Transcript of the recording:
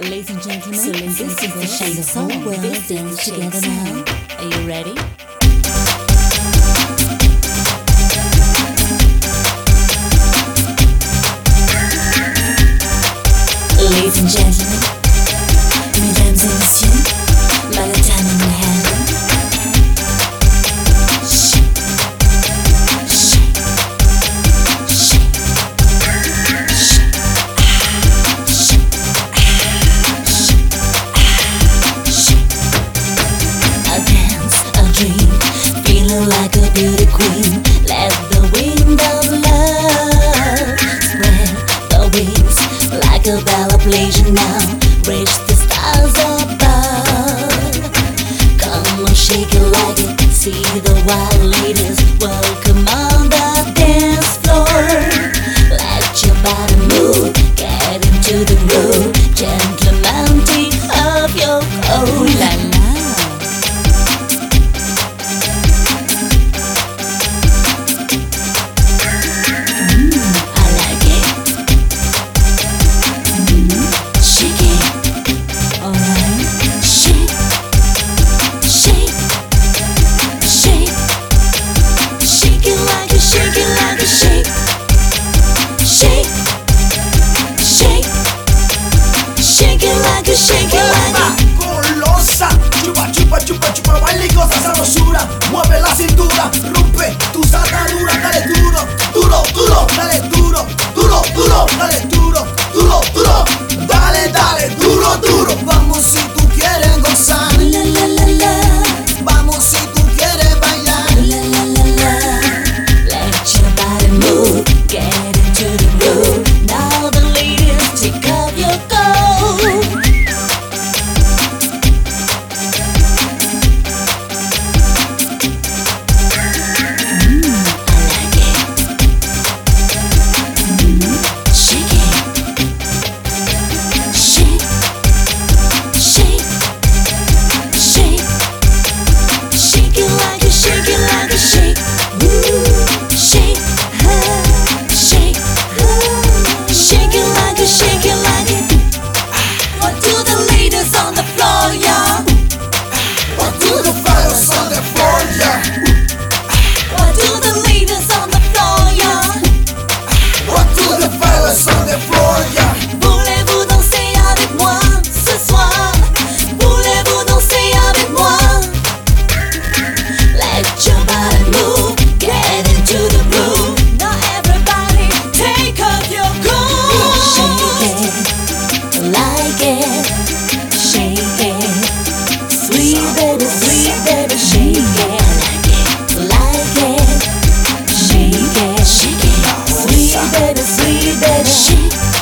Ladies and gentlemen, so this is the shade of whole world dance together now. Are you ready? Ladies and gentlemen, like a beauty queen. sheep.